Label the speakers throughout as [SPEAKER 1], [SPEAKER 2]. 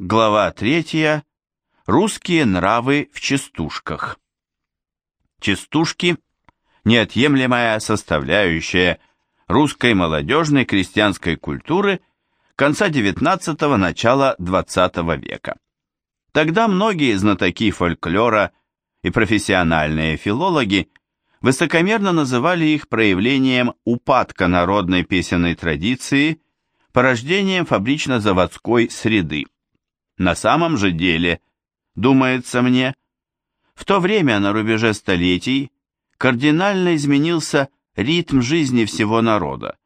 [SPEAKER 1] Глава третья. Русские нравы в частушках. Частушки – неотъемлемая составляющая русской молодежной крестьянской культуры конца XIX – начала XX века. Тогда многие знатоки фольклора и профессиональные филологи высокомерно называли их проявлением упадка народной песенной традиции, порождением фабрично-заводской среды. На самом же деле, думается мне, в то время на рубеже столетий кардинально изменился ритм жизни всего народа.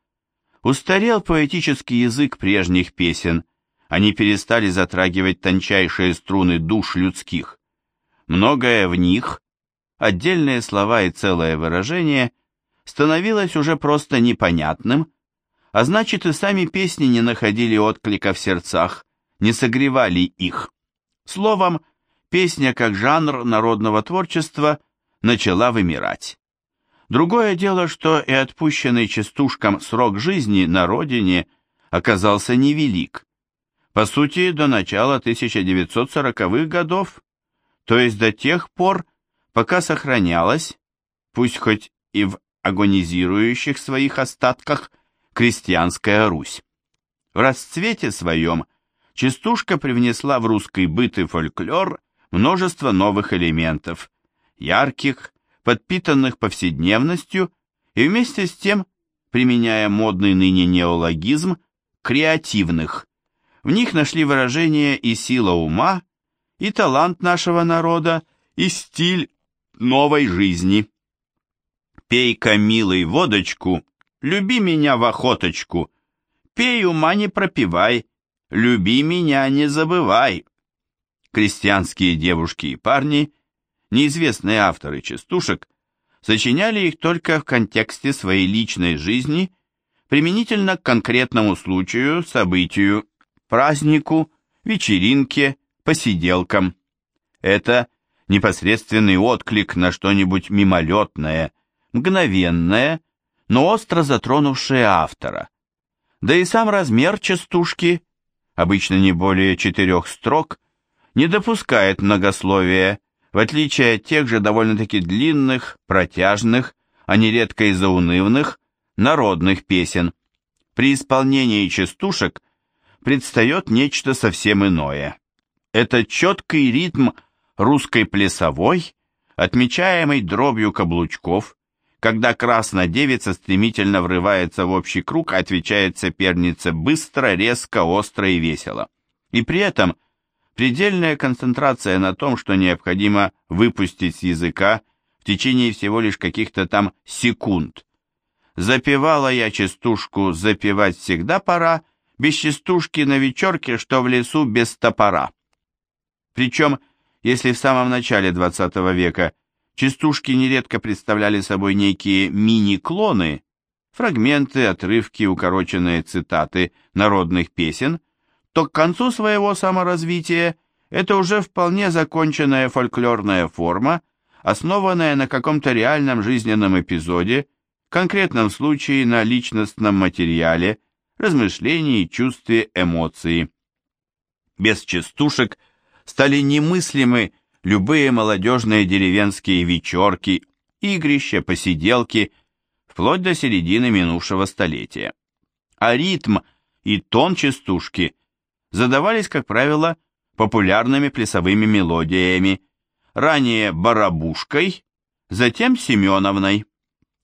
[SPEAKER 1] Устарел поэтический язык прежних песен, они перестали затрагивать тончайшие струны душ людских. Многое в них, отдельные слова и целое выражение, становилось уже просто непонятным, а значит и сами песни не находили отклика в сердцах, не согревали их. Словом, песня как жанр народного творчества начала вымирать. Другое дело, что и отпущенный частушкам срок жизни на родине оказался невелик. По сути, до начала 1940-х годов, то есть до тех пор, пока сохранялась, пусть хоть и в агонизирующих своих остатках, крестьянская Русь. В расцвете своем – частушка привнесла в русский быт и фольклор множество новых элементов, ярких, подпитанных повседневностью и вместе с тем, применяя модный ныне неологизм, креативных. В них нашли выражение и сила ума, и талант нашего народа, и стиль новой жизни. Пей-ка, милый, водочку, люби меня в охоточку, пей, ума не пропивай, «Люби меня, не забывай!» Крестьянские девушки и парни, неизвестные авторы частушек, сочиняли их только в контексте своей личной жизни, применительно к конкретному случаю, событию, празднику, вечеринке, посиделкам. Это непосредственный отклик на что-нибудь мимолетное, мгновенное, но остро затронувшее автора. Да и сам размер частушки обычно не более четырех строк, не допускает многословия, в отличие от тех же довольно-таки длинных, протяжных, а нередко и заунывных, народных песен. При исполнении частушек предстает нечто совсем иное. Это четкий ритм русской плясовой, отмечаемый дробью каблучков, когда красная девица стремительно врывается в общий круг, отвечает сопернице быстро, резко, остро и весело. И при этом предельная концентрация на том, что необходимо выпустить с языка в течение всего лишь каких-то там секунд. Запевала я частушку «Запевать всегда пора», без частушки на вечерке, что в лесу без топора. Причем, если в самом начале XX века – Частушки нередко представляли собой некие мини-клоны, фрагменты, отрывки, укороченные цитаты народных песен, то к концу своего саморазвития это уже вполне законченная фольклорная форма, основанная на каком-то реальном жизненном эпизоде, конкретном случае на личностном материале, размышлении, чувстве, эмоции. Без частушек стали немыслимы любые молодежные деревенские вечерки, игрища, посиделки, вплоть до середины минувшего столетия. А ритм и тон частушки задавались, как правило, популярными плясовыми мелодиями, ранее барабушкой, затем Семеновной.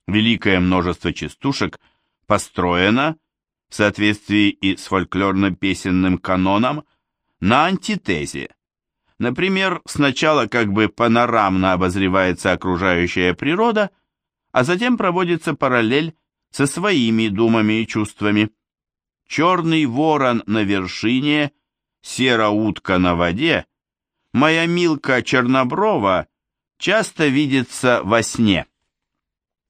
[SPEAKER 1] Великое множество частушек построено, в соответствии и с фольклорно-песенным каноном, на антитезе, Например, сначала как бы панорамно обозревается окружающая природа, а затем проводится параллель со своими думами и чувствами. Черный ворон на вершине, серая утка на воде, моя милка черноброва часто видится во сне.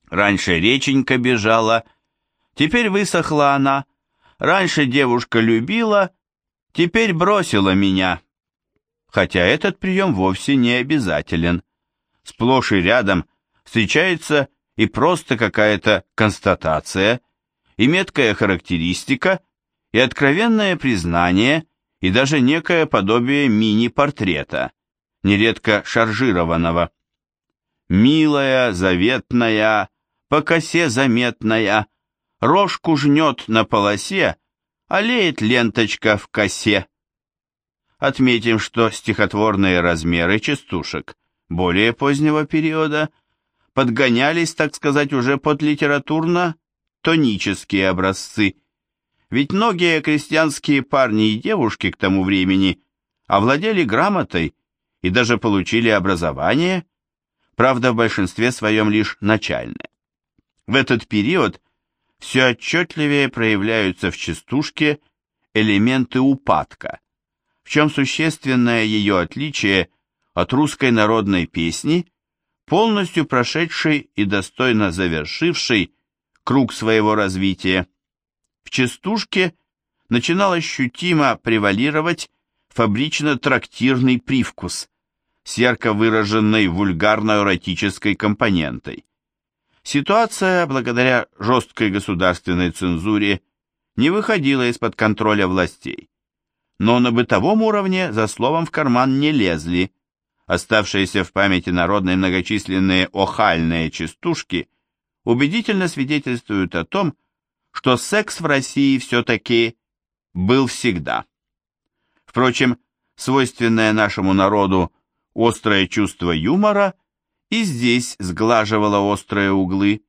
[SPEAKER 1] Раньше реченька бежала, теперь высохла она, раньше девушка любила, теперь бросила меня хотя этот прием вовсе не обязателен. Сплошь и рядом встречается и просто какая-то констатация, и меткая характеристика, и откровенное признание, и даже некое подобие мини-портрета, нередко шаржированного. «Милая, заветная, по косе заметная, рожку жнет на полосе, олеет ленточка в косе». Отметим, что стихотворные размеры частушек более позднего периода подгонялись, так сказать, уже под литературно-тонические образцы. Ведь многие крестьянские парни и девушки к тому времени овладели грамотой и даже получили образование, правда, в большинстве своем лишь начальное. В этот период все отчетливее проявляются в частушке элементы упадка, в чем существенное ее отличие от русской народной песни, полностью прошедшей и достойно завершившей круг своего развития. В частушке начинал ощутимо превалировать фабрично-трактирный привкус с ярко выраженной вульгарно-эротической компонентой. Ситуация, благодаря жесткой государственной цензуре, не выходила из-под контроля властей но на бытовом уровне за словом в карман не лезли. Оставшиеся в памяти народной многочисленные охальные частушки убедительно свидетельствуют о том, что секс в России все-таки был всегда. Впрочем, свойственное нашему народу острое чувство юмора и здесь сглаживало острые углы,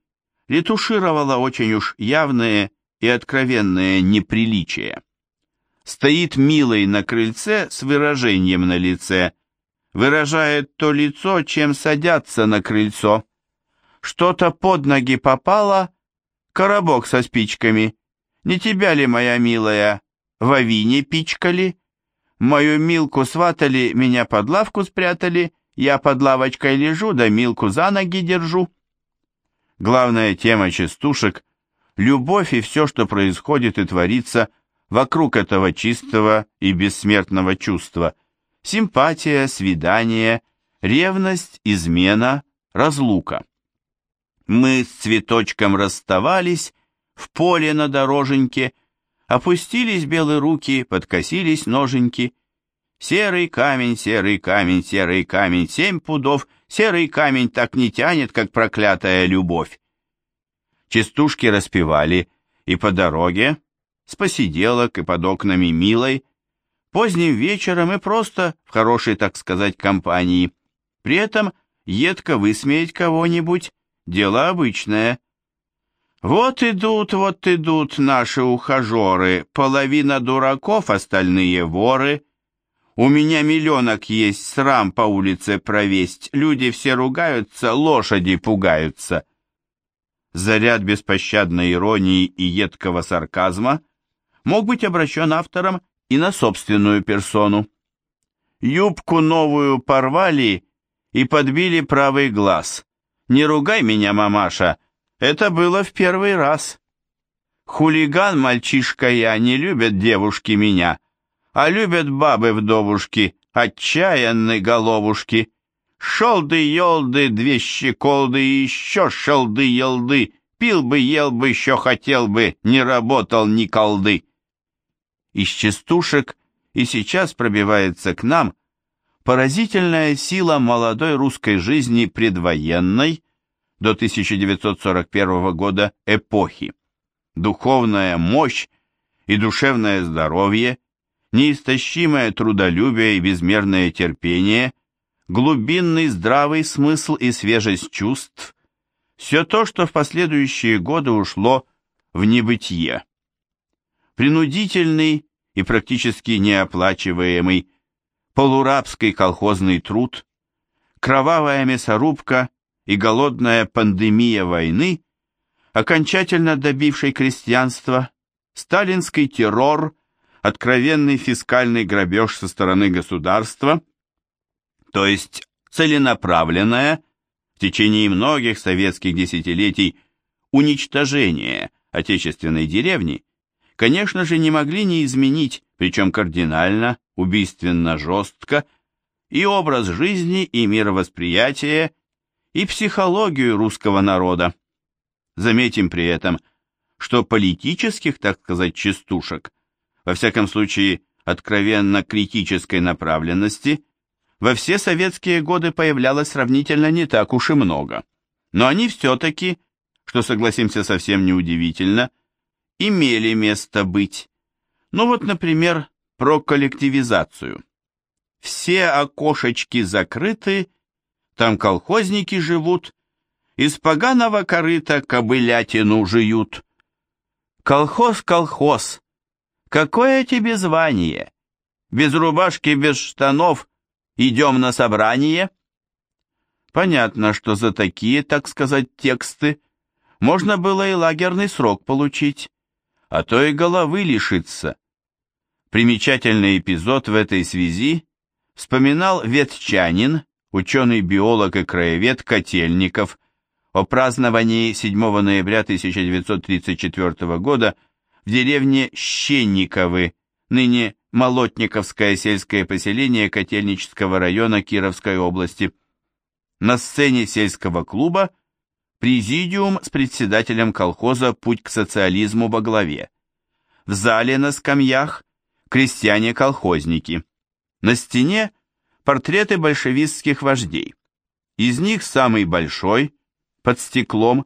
[SPEAKER 1] ретушировало очень уж явные и откровенные неприличия стоит милый на крыльце с выражением на лице, выражает то лицо, чем садятся на крыльцо. Что-то под ноги попало, коробок со спичками. Не тебя ли, моя милая, в авине пичкали? Мою Милку сватали, меня под лавку спрятали, я под лавочкой лежу, да Милку за ноги держу. Главная тема частушек — любовь и все, что происходит и творится — вокруг этого чистого и бессмертного чувства. Симпатия, свидание, ревность, измена, разлука. Мы с цветочком расставались в поле на дороженьке, опустились белые руки, подкосились ноженьки. Серый камень, серый камень, серый камень, семь пудов, серый камень так не тянет, как проклятая любовь. Частушки распевали и по дороге, с посиделок и под окнами милой, поздним вечером и просто в хорошей, так сказать, компании. При этом едко высмеять кого-нибудь – дело обычное. Вот идут, вот идут наши ухажеры, половина дураков, остальные воры. У меня миллионок есть, срам по улице провесть, люди все ругаются, лошади пугаются. Заряд беспощадной иронии и едкого сарказма – мог быть обращен автором и на собственную персону. Юбку новую порвали и подбили правый глаз. Не ругай меня, мамаша, это было в первый раз. Хулиган, мальчишка я, не любят девушки меня, а любят бабы-вдовушки, отчаянные головушки. Шелды-елды, две щеколды и еще шелды-елды, пил бы, ел бы, еще хотел бы, не работал ни колды из частушек и сейчас пробивается к нам поразительная сила молодой русской жизни предвоенной до 1941 года эпохи. Духовная мощь и душевное здоровье, неистощимое трудолюбие и безмерное терпение, глубинный здравый смысл и свежесть чувств – все то, что в последующие годы ушло в небытие принудительный и практически неоплачиваемый полурабский колхозный труд, кровавая мясорубка и голодная пандемия войны, окончательно добившей крестьянства, сталинский террор, откровенный фискальный грабеж со стороны государства, то есть целенаправленное в течение многих советских десятилетий уничтожение отечественной деревни, конечно же, не могли не изменить, причем кардинально, убийственно жестко, и образ жизни, и мировосприятие, и психологию русского народа. Заметим при этом, что политических, так сказать, частушек, во всяком случае, откровенно критической направленности во все советские годы появлялось сравнительно не так уж и много. Но они все-таки, что, согласимся, совсем неудивительно, имели место быть. Ну вот, например, про коллективизацию. Все окошечки закрыты, там колхозники живут, из поганого корыта кобылятину жуют. Колхоз, колхоз, какое тебе звание? Без рубашки, без штанов идем на собрание? Понятно, что за такие, так сказать, тексты можно было и лагерный срок получить, а то и головы лишиться. Примечательный эпизод в этой связи вспоминал ветчанин, ученый-биолог и краевед Котельников, о праздновании 7 ноября 1934 года в деревне Щенниковы, ныне Молотниковское сельское поселение Котельнического района Кировской области. На сцене сельского клуба президиум с председателем колхоза «Путь к социализму» во главе. В зале на скамьях крестьяне-колхозники. На стене портреты большевистских вождей. Из них самый большой, под стеклом,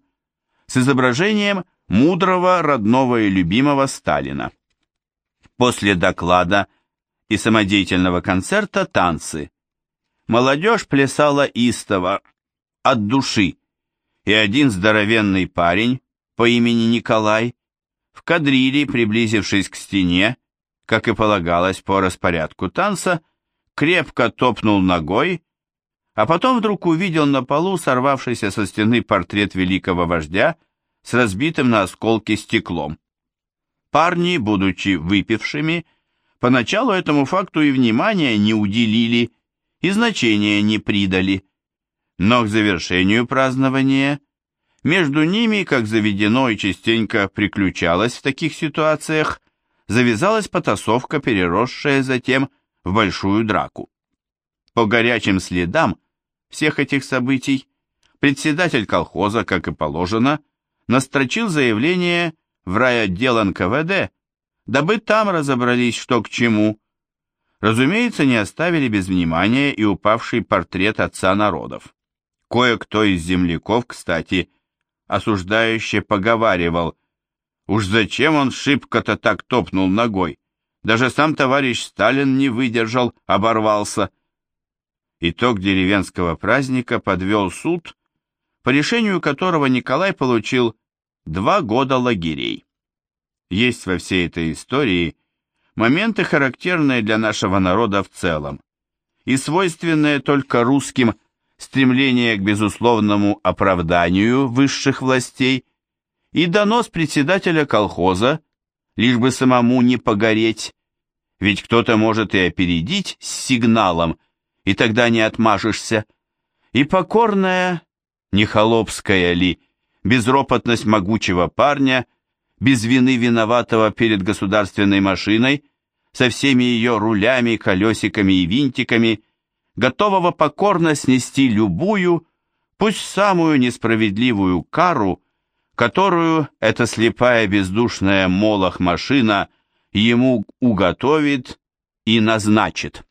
[SPEAKER 1] с изображением мудрого, родного и любимого Сталина. После доклада и самодеятельного концерта танцы. Молодежь плясала истово, от души, и один здоровенный парень по имени Николай в кадриле, приблизившись к стене, как и полагалось по распорядку танца, крепко топнул ногой, а потом вдруг увидел на полу сорвавшийся со стены портрет великого вождя с разбитым на осколки стеклом. Парни, будучи выпившими, поначалу этому факту и внимания не уделили, и значения не придали. Но к завершению празднования между ними, как заведено и частенько приключалось в таких ситуациях, завязалась потасовка, переросшая затем в большую драку. По горячим следам всех этих событий председатель колхоза, как и положено, настрочил заявление в райотдел НКВД, дабы там разобрались, что к чему. Разумеется, не оставили без внимания и упавший портрет отца народов. Кое-кто из земляков, кстати, осуждающе поговаривал, уж зачем он шибко-то так топнул ногой, даже сам товарищ Сталин не выдержал, оборвался. Итог деревенского праздника подвел суд, по решению которого Николай получил два года лагерей. Есть во всей этой истории моменты, характерные для нашего народа в целом, и свойственные только русским стремление к безусловному оправданию высших властей и донос председателя колхоза, лишь бы самому не погореть, ведь кто-то может и опередить с сигналом, и тогда не отмажешься, и покорная, не холопская ли, безропотность могучего парня, без вины виноватого перед государственной машиной, со всеми ее рулями, колесиками и винтиками, готового покорно снести любую, пусть самую несправедливую кару, которую эта слепая бездушная молох машина ему уготовит и назначит.